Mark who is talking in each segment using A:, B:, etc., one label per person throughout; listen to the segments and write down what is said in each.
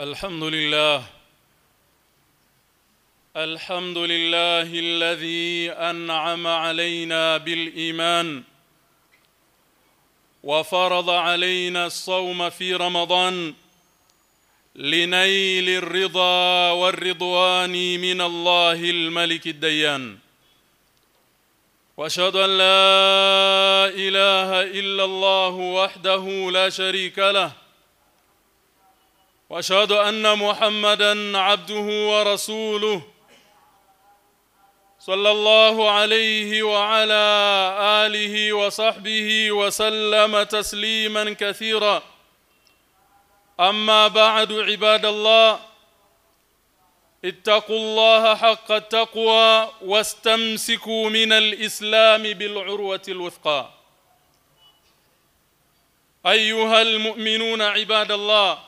A: الحمد لله الحمد لله الذي أنعم علينا بالإيمان وفرض علينا الصوم في رمضان لنيل الرضا والرضوان من الله الملك الديان. وأشهد أن لا إله إلا الله وحده لا شريك له. وأشهد أن محمدا عبده ورسوله صلى الله عليه وعلى آله وصحبه وسلم تسليما كثيرا. أما بعد عباد الله اتقوا الله حق التقوى واستمسكوا من الإسلام بالعروة الوثقى. أيها المؤمنون عباد الله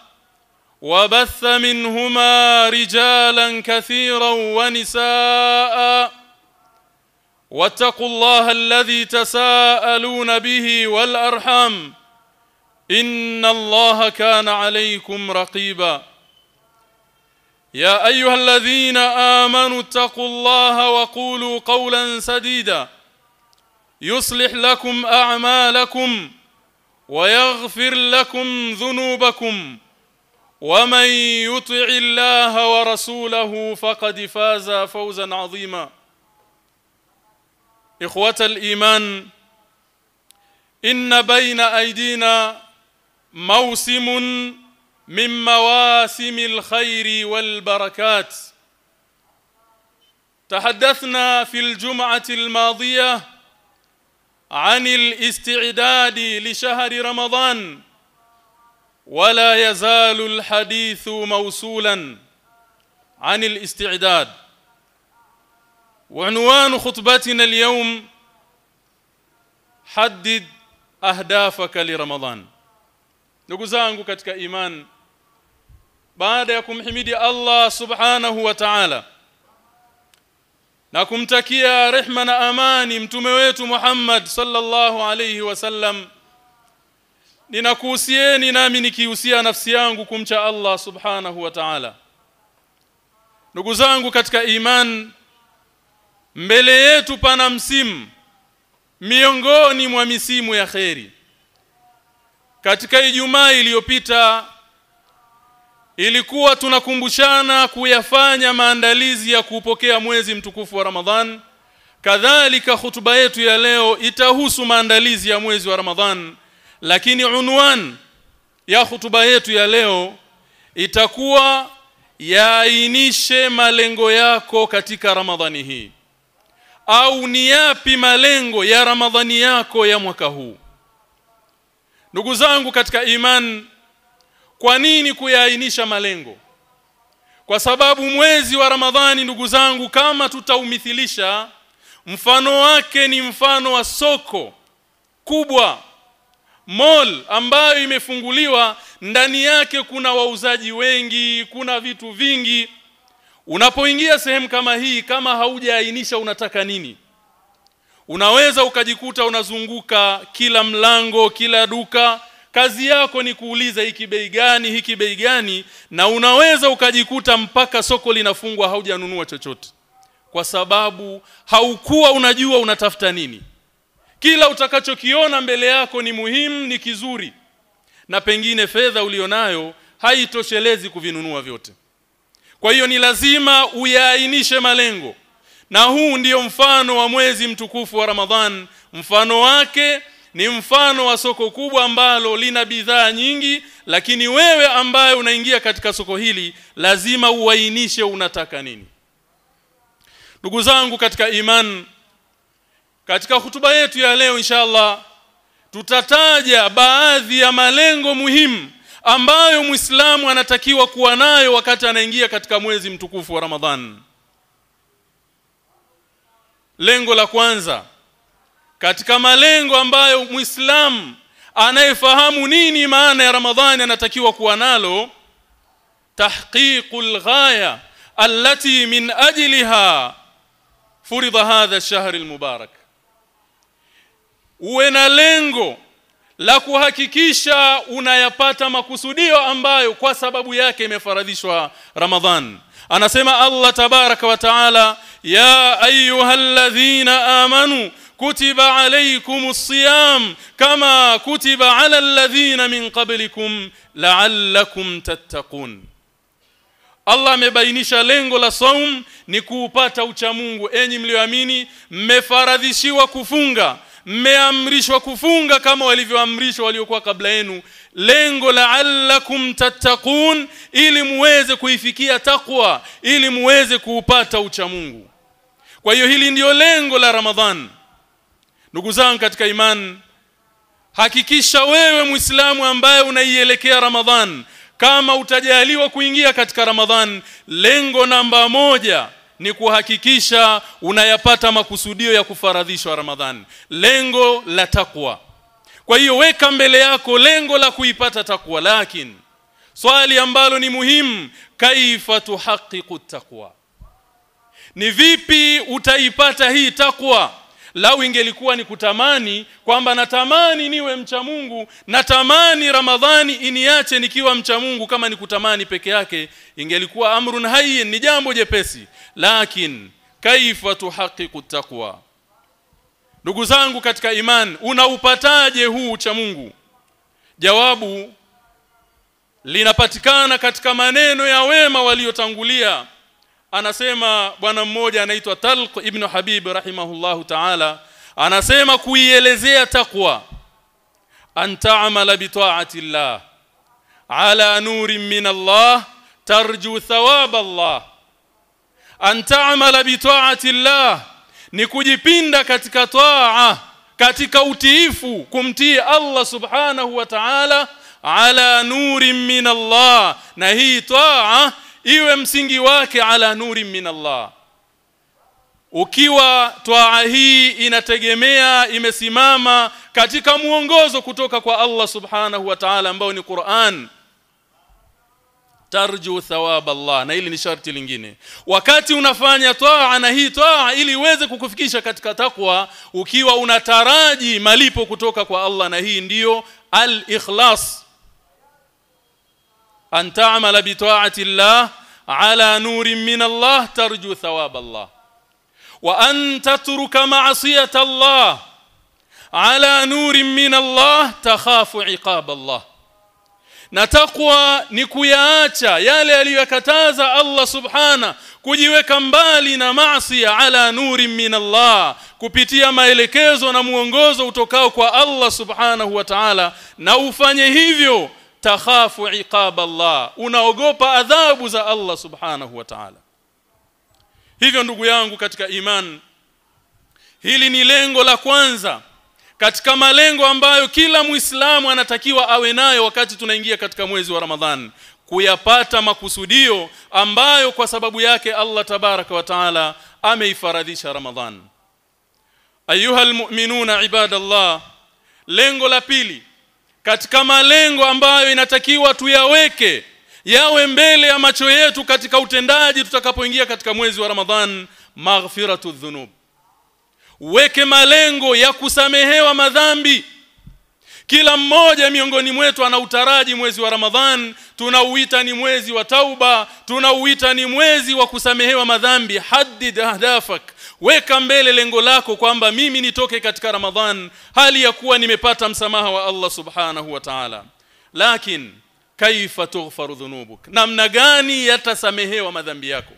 A: وبث منهما رجالا كثيرا ونساء. واتقوا الله الذي تساءلون به والأرحام. إن الله كان عليكم رقيبا. يا أيها الذين آمنوا اتقوا الله وقولوا قولا سديدا. يصلح لكم أعمالكم ويغفر لكم ذنوبكم. ومن يطع الله ورسوله فقد فاز فوزا عظيما. اخوه الايمان ان بين ايدينا موسم من مواسم الخير والبركات. تحدثنا في الجمعه الماضيه عن الاستعداد لشهر رمضان. ولا يزال الحديث موصولا عن الاستعداد وعنوان خطبتنا اليوم حدد اهدافك لرمضان ndugu zangu katika iman baada ya kumhimidi Allah subhanahu wa ta'ala na kumtakia rehma na amani mtume wetu Muhammad sallallahu alayhi wasallam ninakuhusieni nami nikihusia nafsi yangu kumcha Allah subhanahu wa ta'ala. Ndugu zangu katika iman mbele yetu pana msimu miongoni mwa misimu ya kheri. Katika Ijumaa iliyopita ilikuwa tunakumbushana kuyafanya maandalizi ya kupokea mwezi mtukufu wa Ramadhan. Kadhalika hutuba yetu ya leo itahusu maandalizi ya mwezi wa Ramadhan lakini unwan ya hutuba yetu ya leo itakuwa yaainishe malengo yako katika Ramadhani hii. Au ni yapi malengo ya Ramadhani yako ya mwaka huu? Ndugu zangu katika iman kwa nini kuyaainisha malengo? Kwa sababu mwezi wa Ramadhani ndugu zangu kama tutaumithilisha mfano wake ni mfano wa soko kubwa mall ambayo imefunguliwa ndani yake kuna wauzaji wengi kuna vitu vingi. Unapoingia sehemu kama hii kama haujaainisha unataka nini unaweza ukajikuta unazunguka kila mlango kila duka. Kazi yako ni kuuliza hiki bei gani hiki bei gani? Na unaweza ukajikuta mpaka soko linafungwa haujanunua chochote. Kwa sababu haukuwa unajua unatafuta nini kila utakachokiona mbele yako ni muhimu ni kizuri. Na pengine fedha ulionayo haitoshelezi kuvinunua vyote. Kwa hiyo ni lazima uyaainishe malengo. Na huu ndiyo mfano wa mwezi mtukufu wa Ramadhan. Mfano wake ni mfano wa soko kubwa ambalo lina bidhaa nyingi lakini wewe ambaye unaingia katika soko hili lazima uainishe unataka nini. Ndugu zangu katika iman katika hutuba yetu ya leo inshallah tutataja baadhi ya malengo muhimu ambayo Muislamu anatakiwa kuwa nayo wakati anaingia katika mwezi mtukufu wa Ramadhan. Lengo la kwanza katika malengo ambayo Muislamu anayefahamu nini maana ya Ramadhani anatakiwa kuwa nalo tahqiqul ghaya allati min ajliha furidha hadha ash-shahr al-mubarak uwe na lengo la kuhakikisha unayapata makusudio ambayo kwa sababu yake imefaradhishwa Ramadhan. Anasema Allah tabaraka wa taala ya ayyuhalladhina amanu kutiba alaykumus siyam kama kutiba ala alladhina min qablikum la'allakum tattaqun. Allah amebainisha lengo la saum ni kuupata uchamungu enyi mlioamini mmefaradhishiwa kufunga mmeamrishwa kufunga kama walivyoamrishwa waliokuwa kabla yenu. Lengo la'allakum tattaqun ili muweze kuifikia takwa ili muweze kuupata ucha Mungu. Kwa hiyo hili ndiyo lengo la Ramadhan. Ndugu zangu katika imani hakikisha wewe muislamu ambaye unaielekea Ramadhan kama utajaliwa kuingia katika Ramadhan lengo namba moja ni kuhakikisha unayapata makusudio ya kufaradhishwa Ramadhani lengo la takwa kwa hiyo weka mbele yako lengo la kuipata takwa lakini swali ambalo ni muhimu kaifa tuhaqiqu takwa ni vipi utaipata hii takwa lau ingelikuwa ni kutamani kwamba natamani niwe mcha Mungu natamani Ramadhani iniache nikiwa mcha Mungu kama ni kutamani peke yake ingelikuwa amrun hayyin ni jambo jepesi. Lakin kaifa tuhaqiqu taqwa? Ndugu zangu katika iman unaupataje huu cha Mungu? Jawabu linapatikana katika maneno ya wema waliotangulia anasema bwana mmoja anaitwa Talq ibn Habib rahimahullahu ta'ala anasema kuielezea takwa an ta'mala bi ta'ati Allah ala nurin min Allah tarju thawab Allah. An ta'mala bi ta'ati Allah ni kujipinda katika taa katika utiifu kumtii Allah subhanahu wa ta'ala ala nurin min Allah. Na hii taa iwe msingi wake ala nuri min Allah. Ukiwa twaa hii inategemea imesimama katika mwongozo kutoka kwa Allah subhanahu wa ta'ala ambao ni Qur'an. Tarju thawab Allah na hili ni sharti lingine. Wakati unafanya twaa na hii twaa ili iweze kukufikisha katika takwa ukiwa unataraji malipo kutoka kwa Allah na hii ndiyo al-ikhlas an ta'mala bi ta'ati Allah ala nurin min Allah tarju thawab Allah wa an tatruka ma'siyata Allah ala nurin min Allah takhafu iqab Allah na takwa ni kuyaacha yale aliyokataza Allah subhana kujiweka mbali na maasi ala nuri min Allah kupitia maelekezo na muongozo utokao kwa Allah subhanahu wa ta'ala na ufanye hivyo takhafu iqab Allah. Unaogopa adhabu za Allah subhanahu wa ta'ala. Hivyo ndugu yangu katika iman hili ni lengo la kwanza katika malengo ambayo kila muislamu anatakiwa awe nayo wakati tunaingia katika mwezi wa Ramadhan. Kuyapata makusudio ambayo kwa sababu yake Allah tabaraka wa taala ameifaradhisha Ramadhan. Ayuha almu'minuna ibadallah lengo la pili katika malengo ambayo inatakiwa tuyaweke yawe mbele ya macho yetu katika utendaji tutakapoingia katika mwezi wa Ramadhan maghfiratu dhunub. Weke malengo ya kusamehewa madhambi. Kila mmoja miongoni mwetu ana utaraji mwezi wa Ramadhan tunauita ni mwezi wa tauba tunauita ni mwezi wa kusamehewa madhambi. Haddid ahdafak weka mbele lengo lako kwamba mimi nitoke katika Ramadhan hali ya kuwa nimepata msamaha wa Allah subhanahu wa ta'ala. Lakini kaifa tughfaru dhunubuk? Namna gani yatasamehewa madhambi yako?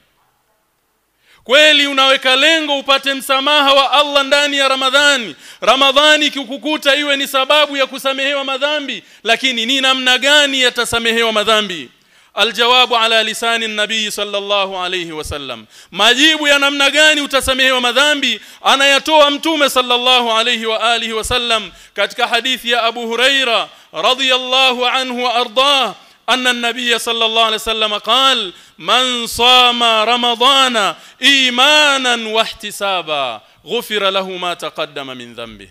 A: Kweli unaweka lengo upate msamaha wa Allah ndani ya Ramadhani. Ramadhani kikukuta iwe ni sababu ya kusamehewa madhambi lakini ni namna gani yatasamehewa madhambi aljawabu ala lisani nabii sallallahu alayhi wasallam majibu ya namna gani utasamehewa madhambi anayatoa mtume sallallahu alayhi wa alihi wasallam katika hadithi ya Abu Huraira radhiyallahu anhu wa ardah أن النبي صلى الله عليه وسلم قال من صام رمضان إيمانا واحتسابا غفر له ما تقدم من ذنبه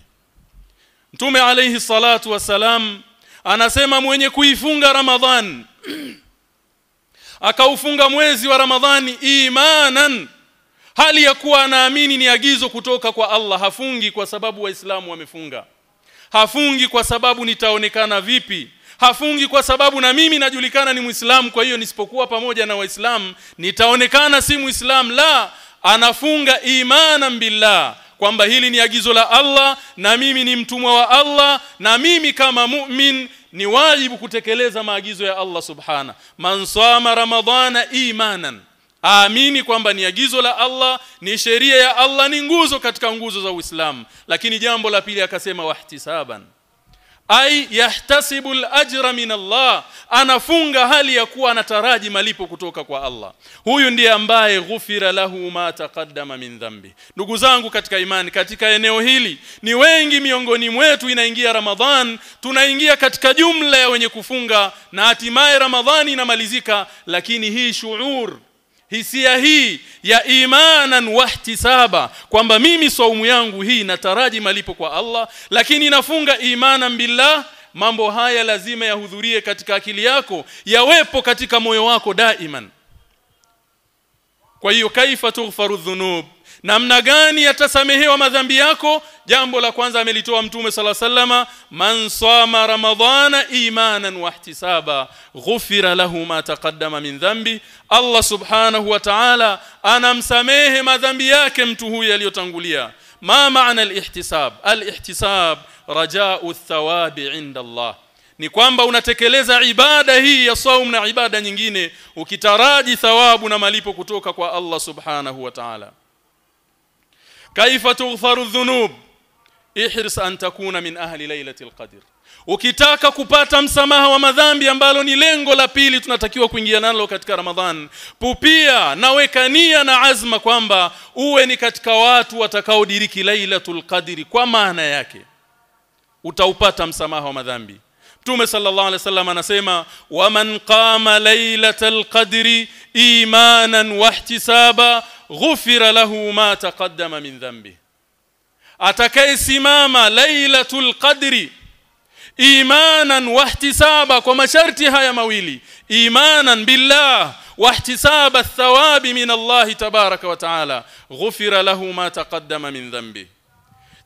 A: Mtume alayhi salatu wasalam anasema mwenye kuifunga Ramadhan akaufunga mwezi wa Ramadhani imanan. Hali ya kuwa anaamini ni agizo kutoka kwa Allah hafungi kwa sababu waislamu wamefunga. Hafungi kwa sababu nitaonekana vipi? Hafungi kwa sababu na mimi najulikana ni muislamu kwa hiyo nisipokuwa pamoja na waislamu nitaonekana si muislamu. La anafunga imana billah kwamba hili ni agizo la Allah na mimi ni mtumwa wa Allah na mimi kama mu'min ni wajibu kutekeleza maagizo ya Allah subhana. Man sama ramadhana imanan. Aamini kwamba ni agizo la Allah ni sheria ya Allah ni nguzo katika nguzo za Uislamu. Lakini jambo la pili akasema wahtisaban ai yahtasibu al-ajra min Allah. Anafunga hali ya kuwa anataraji malipo kutoka kwa Allah. Huyu ndiye ambaye ghufira lahu ma taqaddama min dhambi ndugu zangu katika imani katika eneo hili ni wengi miongoni mwetu inaingia Ramadhan tunaingia katika jumla ya wenye kufunga na hatimaye Ramadhani inamalizika lakini hii shuur hisia hii ya imanan wahtisaba kwamba mimi saumu yangu hii nataraji malipo kwa Allah lakini nafunga imanan billah mambo haya lazima yahudhurie katika akili yako yawepo katika moyo wako daiman. Kwa hiyo kaifa tughfaru dhunub namna gani yatasamehewa madhambi yako? Jambo la kwanza amelitoa mtume sala sallama man sama ramadhana imanan wahtisaba ghufira lahu ma taqaddama min dhambi. Allah subhanahu wa ta'ala anamsamehe madhambi yake mtu huyu aliyotangulia. Ma maana al-ihtisab? Al-ihtisab raja'u athawabi 'inda Allah. Ni kwamba unatekeleza ibada hii ya saum na ibada nyingine ukitaraji thawabu na malipo kutoka kwa Allah subhanahu wa ta'ala kaifa tughfaru dhunub ihris an takuna min ahli lailatul qadr ukitaka kupata msamaha wa madhambi ambalo ni lengo la pili tunatakiwa kuingia nalo katika Ramadhan pupia na wekania na azma kwamba uwe ni katika watu watakaodiriki lailatul qadri kwa maana yake. utaupata msamaha wa madhambi. Mtume sallallahu alaihi wasallam anasema waman qama lailatal qadri imanan wahtisaba ghufira lahu ma taqaddama min dhanbi. Atakayesimama lailatul qadri imanan wahtisaba kwa masharti haya mawili imanan billah athawabi min Allah tabaraka wa taala ghufira lahu ma taqaddama min dhanbi.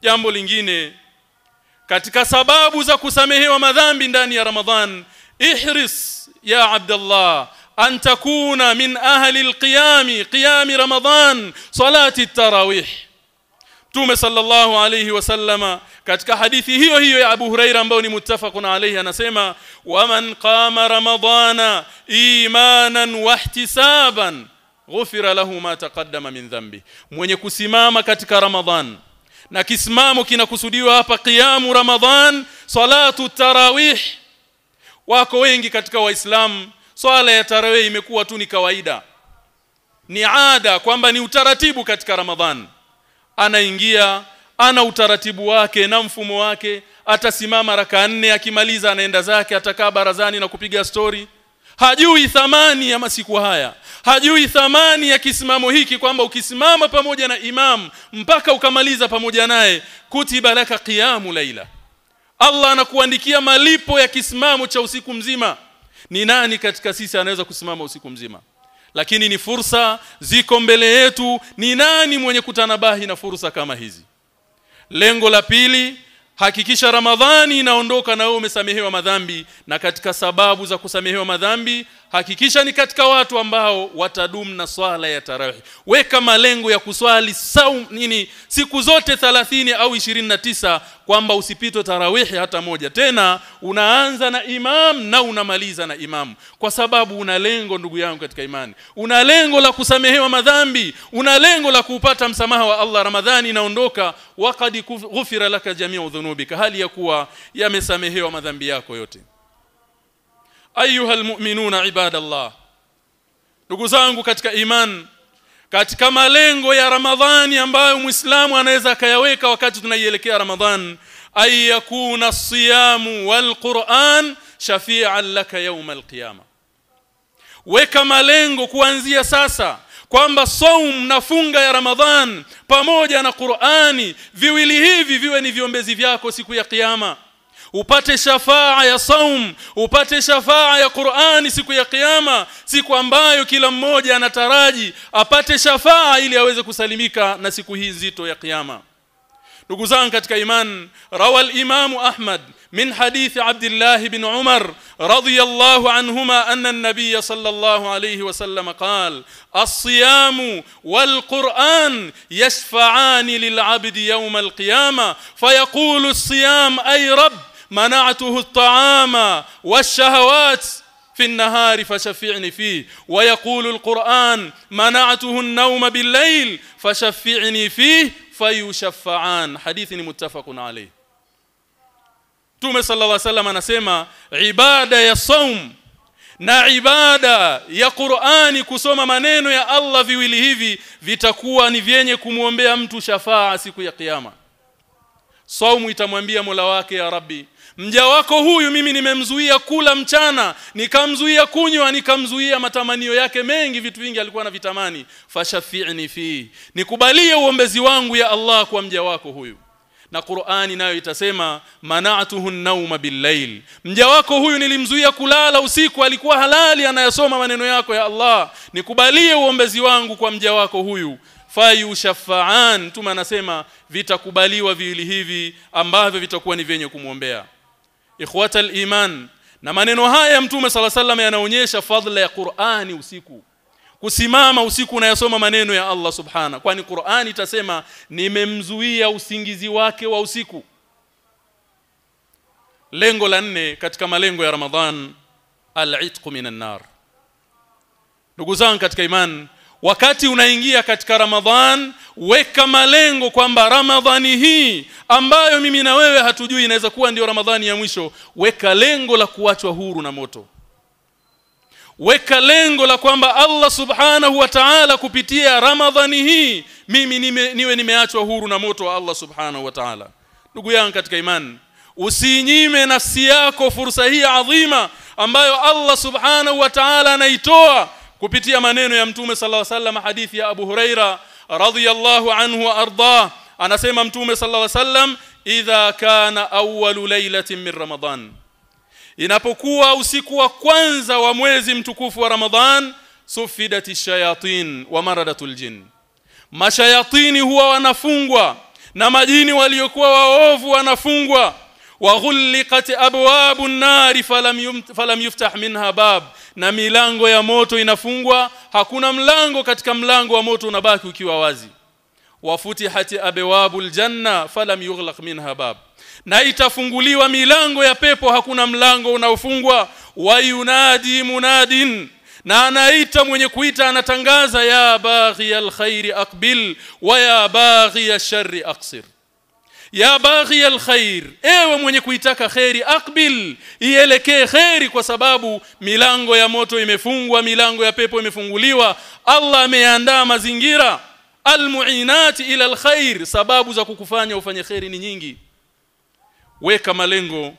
A: Jambo lingine katika sababu za kusamehewa madhambi ndani ya Ramadhan ihris ya Abdullah an takuna min ahli alqiyam qiyam Ramadhan salati at-tarawih Mtume sallallahu alayhi wasallama katika hadithi hiyo hiyo ya Abu Huraira ambayo ni muttafaqun alayhi anasema waman qama ramadana imanan wahtisaban ghufira lahu ma taqaddama min dhanbi mwenye kusimama katika Ramadhan na kisimamo kinakusudiwa hapa qiyamu ramadhan salatu tarawih wako wengi katika waislamu swala ya tarawe imekuwa tu ni kawaida. Ni ada kwamba ni utaratibu katika ramadhan. Anaingia ana utaratibu wake na mfumo wake atasimama raka nne akimaliza anaenda zake atakaa barazani na kupiga stori hajui thamani ya masiku haya. Hajui thamani ya kisimamo hiki kwamba ukisimama pamoja na imam mpaka ukamaliza pamoja naye kutiba laka qiyamu laila. Allah anakuandikia malipo ya kisimamo cha usiku mzima ni nani katika sisi anaweza kusimama usiku mzima? Lakini ni fursa ziko mbele yetu. Ni nani mwenye kutanabahi na fursa kama hizi? Lengo la pili hakikisha ramadhani inaondoka na wewe umesamehewa madhambi. Na katika sababu za kusamehewa madhambi hakikisha ni katika watu ambao watadumu na swala ya tarawih weka malengo ya kuswali saum nini siku zote 30 au 29 kwamba usipitwe tarawihi hata moja. Tena unaanza na imam na unamaliza na imam. Kwa sababu una lengo ndugu yangu katika imani. Una lengo la kusamehewa madhambi. Una lengo la kupata msamaha wa Allah. Ramadhani inaondoka. Waqad ghufira laka jami'u dhunubika. Hali ya kuwa yamesamehewa madhambi yako yote ayuha almu'minuna ibadallah. Ndugu zangu katika iman katika malengo ya ramadhani ambayo muislamu anaweza akayaweka wakati tunaielekea ramadhan ay yakuna siyamu walquran shafi'an laka yawm alqiyama weka malengo kuanzia sasa kwamba saum na funga ya ramadhan pamoja na qurani viwili hivi viwe ni viombezi vyako siku ya kiyama upate shafaa ya saum upate shafaa ya Qur'ani siku ya kiyama siku ambayo kila mmoja anataraji apate shafaa ili aweze kusalimika na siku hii nzito ya kiyama. Ndugu zangu katika iman rawal imam ahmad min hadith abdullah ibn umar radiyallahu anhuma anna an-nabiy sallallahu alayhi wasallam qala as-siyam wal qur'an yashfa'an lil 'abdi yawm al-qiyamah fayaqulu as-siyam ay rabb منعته الطعام والشهوات في النهار فشفعني فيه ويقول القرآن منعته النوم بالليل فشفعني فيه فيشفعان حديث متفق عليه Mtume sallallahu alaihi wasallam anasema ibada ya saum na ibada ya Qur'ani kusoma maneno ya Allah viwili hivi vitakuwa ni vyenye kumwombea mtu shafaa siku ya kiyama. Saumu itamwambia Mola wake ya Rabbi mja wako huyu mimi nimemzuia kula mchana nikamzuia kunywa nikamzuia matamanio yake mengi vitu vingi alikuwa na vitamani fashafi'ni fi nikubalie uombezi wangu ya Allah kwa mja wako huyu. Na Qur'ani nayo itasema mana'tuhu an-nawma bil-lail mja wako huyu nilimzuia kulala usiku alikuwa halali anayasoma maneno yako ya Allah nikubalie uombezi wangu kwa mja wako huyu fayushafa'an mtume anasema vitakubaliwa viwili hivi ambavyo vitakuwa ni vyenye kumwombea. Ikhwatal iman. Na maneno haya mtume sala sallam yanaonyesha fadhila ya Qur'ani usiku. Kusimama usiku unayasoma maneno ya Allah subhana kwani Qur'ani itasema nimemzuia usingizi wake wa usiku. Lengo la nne katika malengo ya Ramadhan al-itq minan nar. Ndugu zangu katika iman wakati unaingia katika Ramadhan weka malengo kwamba Ramadhani hii ambayo mimi na wewe hatujui inaweza kuwa ndio Ramadhani ya mwisho weka lengo la kuachwa huru na moto. Weka lengo la kwamba Allah subhanahu wa ta'ala kupitia Ramadhani hii mimi nime, niwe nimeachwa huru na moto wa Allah subhanahu wa ta'ala. Ndugu yangu katika imani usinyime nafsi yako fursa hii adhima ambayo Allah subhanahu wa ta'ala anaitoa kupitia maneno ya mtume sallallahu alaihi wasallam hadithi ya Abu Huraira radhiyallahu anhu wa arda anasema mtume sallallahu alaihi wasallam idha kana awwalu lailatin min ramadan. Inapokuwa usiku wa kwanza wa mwezi mtukufu wa Ramadhan sufidati shayatin wa maradatul jin mashayatini huwa wanafungwa na majini waliokuwa waovu wanafungwa waghulqat abwabun nari falam falam yuftah minha bab. Na milango ya moto inafungwa hakuna mlango katika mlango wa moto unabaki ukiwa wazi. Wafutihati abwabul janna falam yughlaq minha bab. Na itafunguliwa milango ya pepo hakuna mlango unaofungwa. Wayunadi munadin. Na anaita mwenye kuita anatangaza ya baghi alkhairi aqbil wa ya baghi alsharri aqsir ya baghi alkhair ewe mwenye kuitaka khairi akbil ielekee khairi kwa sababu milango ya moto imefungwa milango ya pepo imefunguliwa. Allah ameandaa mazingira. Almuinati ila alkhair sababu za kukufanya ufanye khairi ni nyingi. Weka malengo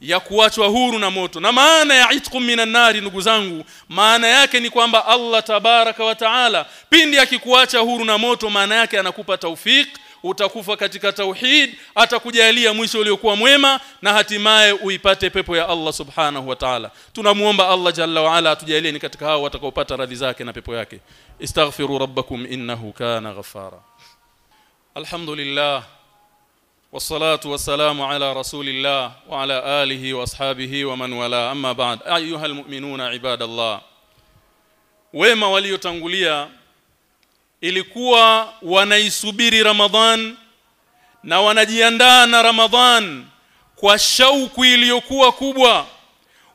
A: ya kuachwa huru na moto. Na maana ya itqum minan nari ndugu zangu maana yake ni kwamba Allah tabaraka wa taala pindi akikuacha huru na moto maana yake anakupa taufik utakufa katika tauhid atakujalia mwisho uliokuwa mwema na hatimaye uipate pepo ya Allah subhanahu wa ta'ala tunamuomba Allah jalla wa ala atujalie ni katika hao watakaopata radhi zake na pepo yake istaghfiru rabbakum innahu kana ghafara alhamdulillah والصلاه والسلام على رسول الله وعلى اله واصحابه ومن والاه اما بعد ايها المؤمنون عباد الله wema waliotangulia ilikuwa wanaisubiri Ramadhan na wanajiandaa na Ramadhan kwa shauku iliyokuwa kubwa.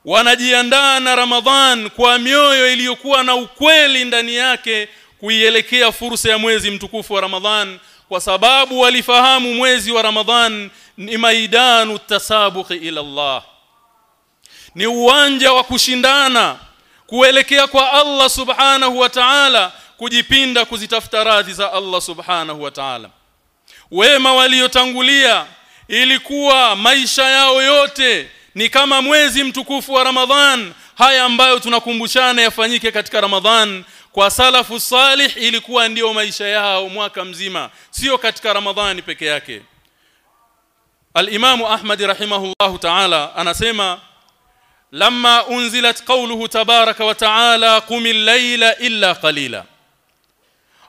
A: Wanajiandaa na Ramadhan kwa mioyo iliyokuwa na ukweli ndani yake kuielekea fursa ya mwezi mtukufu wa Ramadhan kwa sababu walifahamu mwezi wa Ramadhan ni maidanu tasabuqi ila Allah. Ni uwanja wa kushindana kuelekea kwa Allah subhanahu wa ta'ala kujipinda kuzitafuta radhi za Allah subhanahu wa ta'ala. Wema waliotangulia ilikuwa maisha yao yote ni kama mwezi mtukufu wa Ramadhan. Haya ambayo tunakumbushana yafanyike katika Ramadhan kwa salafu salih ilikuwa ndiyo maisha yao mwaka mzima sio katika Ramadhani peke yake. Al-Imam Ahmad rahimahullahu ta'ala anasema lamma unzilat qawluhu tabaraka wa ta'ala qumil layla illa qalila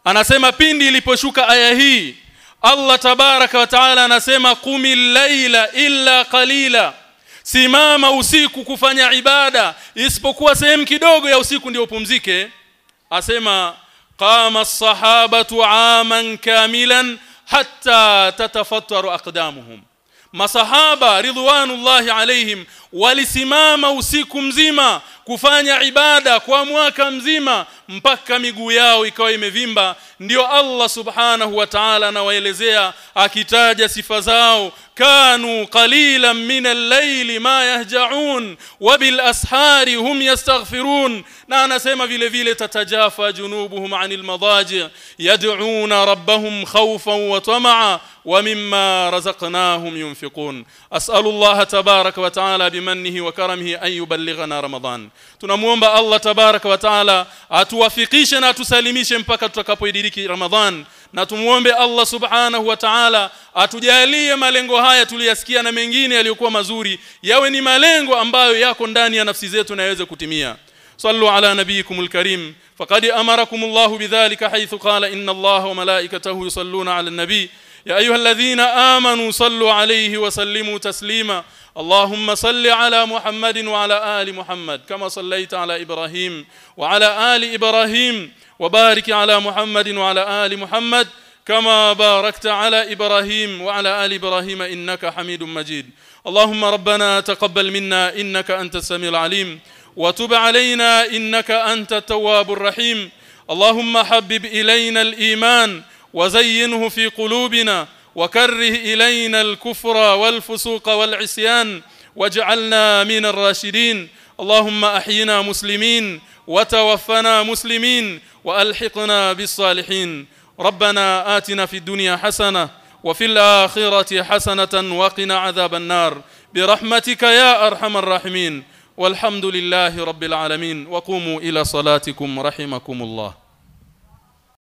A: anasema pindi iliposhuka aya hii Allah tabaraka wa ta'ala anasema kumi laila illa qalila. Simama usiku kufanya ibada isipokuwa sehemu kidogo ya usiku ndio upumzike. Asema qama as-sahabatu aman kamilan hatta tatafattaru aqdamuhum. Masahaba ridwanullahi alaihim walisimama usiku mzima kufanya ibada kwa mwaka mzima mpaka miguu yao ikawa imevimba ndio Allah subhanahu wa ta'ala anawaelezea akitaja sifa zao. Kanu qalilan min al-layli ma yahja'un wa bil ashari hum yastaghfirun na anasema vile vile tatajafa junubuhum 'anil madaji yad'una rabbahum khawfan wa tama'a wa mimma razaqnahum yunfiqun. As'alu Allah tabaraka wa ta'ala bimannihi wa karamihi an yuballighana ramadan tunamuomba Allah tabaraka wa ta'ala atuwafikishe na atusalimishe mpaka tutakapoidiriki ramadhan na tumuombe Allah subhanahu wa ta'ala atujalie malengo haya tuliyasikia na mengine yaliyokuwa mazuri yawe ni malengo ambayo yako ndani ya nafsi zetu na yaweze kutimia صلوا على نبيكم الكريم فقد امركم الله بذلك حيث قال ان الله وملائكته يصلون على النبي يا ايها الذين امنوا صلوا عليه وسلموا تسليما اللهم صل على محمد وعلى آل محمد كما صليت على إبراهيم وعلى آل إبراهيم وبارك على محمد وعلى آل محمد كما باركت على إبراهيم وعلى آل إبراهيم إنك حميد مجيد. اللهم ربنا تقبل منا إنك أنت السميع العليم وتب علينا إنك أنت التواب الرحيم. اللهم حبب إلينا الإيمان وزينه في قلوبنا وكره إلينا الكفر والفسوق والعصيان واجعلنا من الراشدين. اللهم أحينا مسلمين وتوفنا مسلمين وألحقنا بالصالحين. ربنا آتنا في الدنيا حسنة وفي الآخرة حسنة وقنا عذاب النار. برحمتك يا أرحم الراحمين. والحمد لله رب العالمين. وقوموا إلى صلاتكم رحمكم الله.